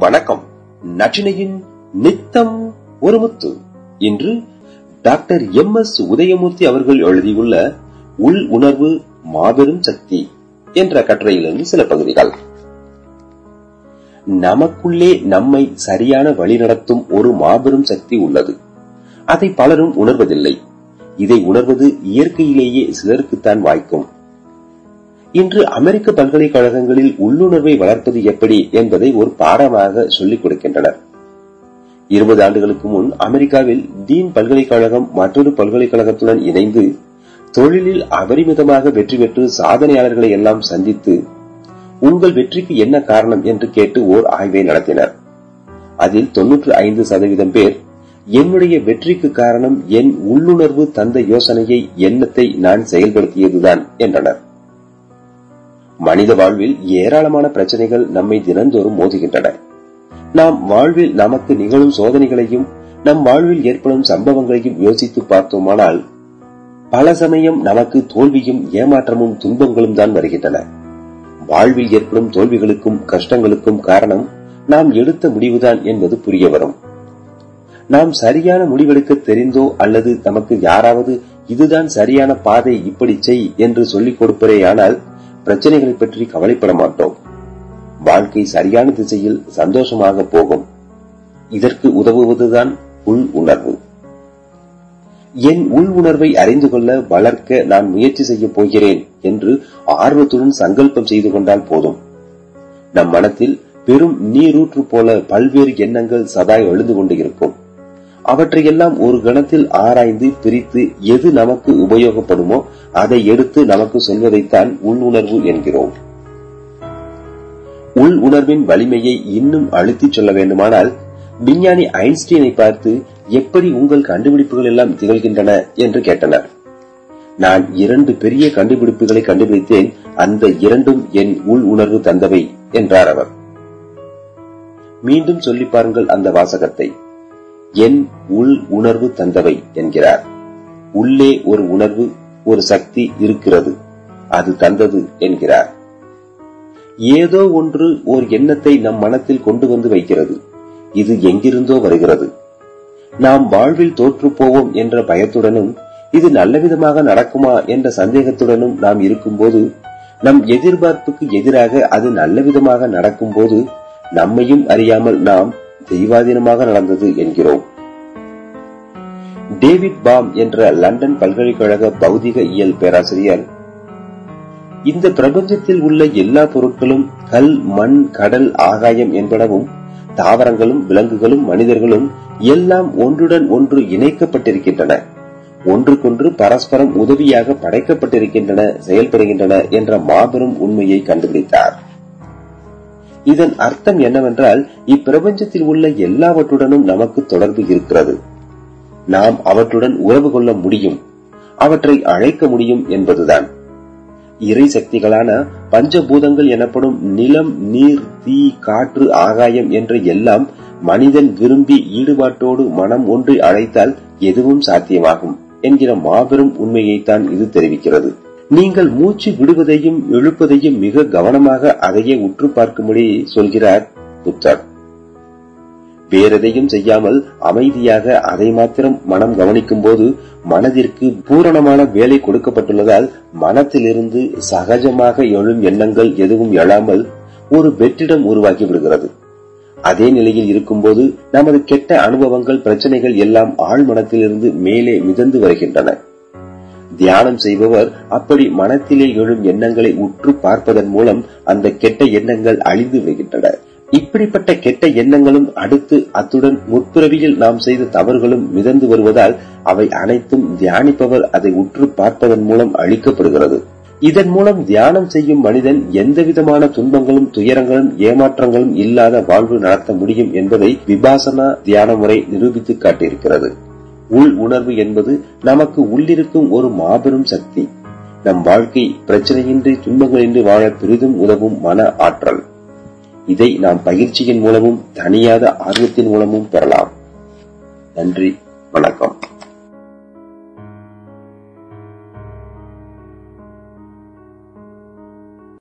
வணக்கம். நச்சினையின் நித்தம் ஒரு முத்து. இன்று டாக்டர் எம் எஸ் உதயமூர்த்தி அவர்கள் எழுதியுள்ள உள் உணர்வு மாபெரும் சக்தி என்ற கட்டுரையிலிருந்து சில பகுதிகள். நமக்குள்ளே நம்மை சரியான வழிநடத்தும் ஒரு மாபெரும் சக்தி உள்ளது. அதை பலரும் உணர்வதில்லை. இதை உணர்வது இயற்கையிலேயே சிலருக்குத்தான் வாய்க்கும். இன்று அமெரிக்க பல்கலைக்கழகங்களில் உள்ளுணர்வை வளர்ப்பது எப்படி என்பதை ஒரு பாடமாக சொல்லிக் கொடுக்கின்றனர். இருபது ஆண்டுகளுக்கு முன் அமெரிக்காவில் தீன் பல்கலைக்கழகம் மற்றொரு பல்கலைக்கழகத்துடன் இணைந்து தொழிலில் அபரிமிதமாக வெற்றி பெற்று சாதனையாளர்களை எல்லாம் சந்தித்து உங்கள் வெற்றிக்கு என்ன காரணம்? என்று கேட்டு ஓர் ஆய்வை நடத்தினர். அதில் தொன்னூற்று ஐந்து சதவீதம் பேர் என்னுடைய வெற்றிக்கு காரணம் என் உள்ளுணர்வு தந்த யோசனையை எண்ணத்தை நான் செயல்படுத்தியதுதான் என்றனர். மனித வாழ்வில் ஏராளமான பிரச்சனைகள் நம்மை தினந்தோறும் மோதுகின்றன. நாம் வாழ்வில் நமக்கு நிகழும் சோதனைகளையும் நம் வாழ்வில் ஏற்படும் சம்பவங்களையும் யோசித்து பார்த்தோமானால் பல சமயம் நமக்கு தோல்வியும் ஏமாற்றமும் துன்பங்களும் தான் வருகின்றன. வாழ்வில் ஏற்படும் தோல்விகளுக்கும் கஷ்டங்களுக்கும் காரணம் நாம் எடுத்த முடிவுதான் என்பது புரிய வரும். நாம் சரியான முடிவெடுக்க தெரிந்தோ அல்லது நமக்கு யாராவது இதுதான் சரியான பாதை இப்படி செய் என்று சொல்லிக் கொடுப்பதேயானால் பிரச்சனைகளை பற்றி கவலைப்பட மாட்டோம். வாழ்க்கை சரியான திசையில் சந்தோஷமாக போகும். இதற்கு உதவுவதுதான் உள் உணர்வு. என் உள் உணர்வை அறிந்து கொள்ள வளர்க்க நான் முயற்சி செய்ய போகிறேன் என்று ஆர்வத்துடன் சங்கல்பம் செய்து கொண்டால் போதும். நம் மனத்தில் பெரும் நீரூற்று போல பல்வேறு எண்ணங்கள் சதாய் எழுந்து கொண்டு இருக்கும் அவற்றையெல்லாம் ஒரு கணத்தில் ஆராய்ந்து பிரித்து எது நமக்கு உபயோகப்படுமோ அதை எடுத்து நமக்கு சொல்வதைத்தான் உள்ளுணர்வு என்கிறோம். உள் உணர்வின் வலிமையை இன்னும் அழுத்தி சொல்ல வேண்டுமானால் விஞ்ஞானி ஐன்ஸ்டீனை பார்த்து எப்படி உங்கள் கண்டுபிடிப்புகள் எல்லாம் திகழ்கின்றன என்று கேட்டனர். நான் இரண்டு பெரிய கண்டுபிடிப்புகளை கண்டுபிடித்தேன் அந்த இரண்டும் என் உள் உணர்வு தந்தவை என்றார் அவர். மீண்டும் சொல்லி பாருங்கள் அந்த வாசகத்தை. என் உள் உணர்வு தந்தவை என்கிறார். உள்ளே ஒரு உணர்வு ஒரு சக்தி இருக்கிறது. அது தந்தது என்கிறார். ஏதோ ஒன்று ஓர் எண்ணத்தை நம் மனத்தில் கொண்டு வந்து வைக்கிறது. இது எங்கிருந்தோ வருகிறது. நாம் வாழ்வில் தோற்று போவோம் என்ற பயத்துடனும் இது நல்லவிதமாக நடக்குமா என்ற சந்தேகத்துடனும் நாம் இருக்கும்போது நம் எதிர்பார்ப்புக்கு எதிராக அது நல்லவிதமாக நடக்கும்போது நம்மையும் அறியாமல் நாம் தெய்வாதீனமாக நடந்தது என்கிறோம். டேவிட் பாம் என்ற லண்டன் பல்கலைக்கழக பௌதிக இயல் பேராசிரியர். இந்த பிரபஞ்சத்தில் உள்ள எல்லா பொருட்களும் கல் மண் கடல் ஆகாயம் என்பனவும் தாவரங்களும் விலங்குகளும் மனிதர்களும் எல்லாம் ஒன்றுடன் ஒன்று இணைக்கப்பட்டிருக்கின்றன. ஒன்றுக்கொன்று பரஸ்பரம் உதவியாக படைக்கப்பட்டிருக்கின்றன செயல்படுகின்றன என்ற மாபெரும் உண்மையை கண்டுபிடித்தார். இதன் அர்த்தம் என்னவென்றால் இப்பிரபஞ்சத்தில் உள்ள எல்லாவற்றுடனும் நமக்கு தொடர்பு இருக்கிறது. நாம் அவற்றுடன் உறவு கொள்ள முடியும் அவற்றை அழைக்க முடியும் என்பதுதான். இறை சக்திகளான பஞ்சபூதங்கள் எனப்படும் நிலம் நீர் தீ காற்று ஆகாயம் என்ற எல்லாம் மனிதன் விரும்பி ஈடுபாட்டோடு மனம் ஒன்றை அழைத்தால் எதுவும் சாத்தியமாகும் என்கிற மாபெரும் உண்மையைத்தான் இது தெரிவிக்கிறது. நீங்கள் மூச்சு விடுவதையும் எழுப்பதையும் மிக கவனமாக அதையே உற்று பார்க்கும்படி சொல்கிறார் புத்தர். வேறெதையும் செய்யாமல் அமைதியாக அதை மாத்திரம் மனம் கவனிக்கும் போது மனதிற்கு பூரணமான வேலை கொடுக்கப்பட்டுள்ளதால் மனத்திலிருந்து சகஜமாக எழும் எண்ணங்கள் எதுவும் எழாமல் ஒரு வெற்றிடம் உருவாக்கி விடுகிறது. அதே நிலையில் இருக்கும்போது நமது கெட்ட அனுபவங்கள் பிரச்சனைகள் எல்லாம் ஆழ் மனத்திலிருந்து மேலே மிதந்து வருகின்றன. தியானம் செய்பவர் அப்படி மனத்திலே எழும் எண்ணங்களை உற்று பார்ப்பதன் மூலம் அந்த கெட்ட எண்ணங்கள் அழிந்து விடுகின்றன. இப்படிப்பட்ட கெட்ட எண்ணங்களும் அடுத்து அத்துடன் முற்பிறவியில் நாம் செய்த தவறுகளும் மிதந்து வருவதால் அவை அனைத்தும் தியானிப்பவர் அதை உற்று பார்ப்பதன் மூலம் அழிக்கப்படுகிறது. இதன் மூலம் தியானம் செய்யும் மனிதன் எந்தவிதமான துன்பங்களும் துயரங்களும் ஏமாற்றங்களும் இல்லாத வாழ்வு நடத்த முடியும் என்பதை விபாசனா தியான முறை நிரூபித்து காட்டியிருக்கிறது. உள் உணர்வு என்பது நமக்கு உள்ளிருக்கும் ஒரு மாபெரும் சக்தி. நம் வாழ்க்கை பிரச்சனையின்றி துன்பங்களின்றி வாழ பெரிதும் உதவும் மன ஆற்றல். இதை நாம் பயிற்சியின் மூலமும் தனியாத ஆர்வத்தின் மூலமும் பெறலாம். நன்றி வணக்கம்.